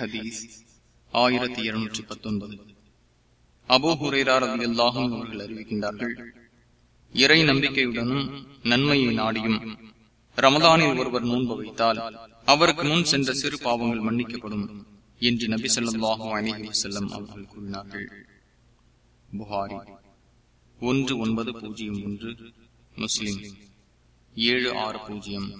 ஹதீஸ் ஆயிரத்தி இருநூற்றி பத்தொன்பது. அபோ ஹுரேரார் அல்லாஹும் அவர்கள் அறிவிக்கின்றார்கள் இறை நம்பிக்கையுடனும் நன்மையை நாடியும் ரமதானில் ஒருவர் நோன்பு வைத்தால் அவருக்கு முன் சென்ற சிறு பாவங்கள் மன்னிக்கப்படும் என்று நபி சொல்லாஹு அணிஹி வசல்லம் அவர்கள் கூறினார்கள். புகாரி ஒன்று ஒன்பது பூஜ்ஜியம் ஒன்று முஸ்லிம் ஏழு ஆறு பூஜ்ஜியம்.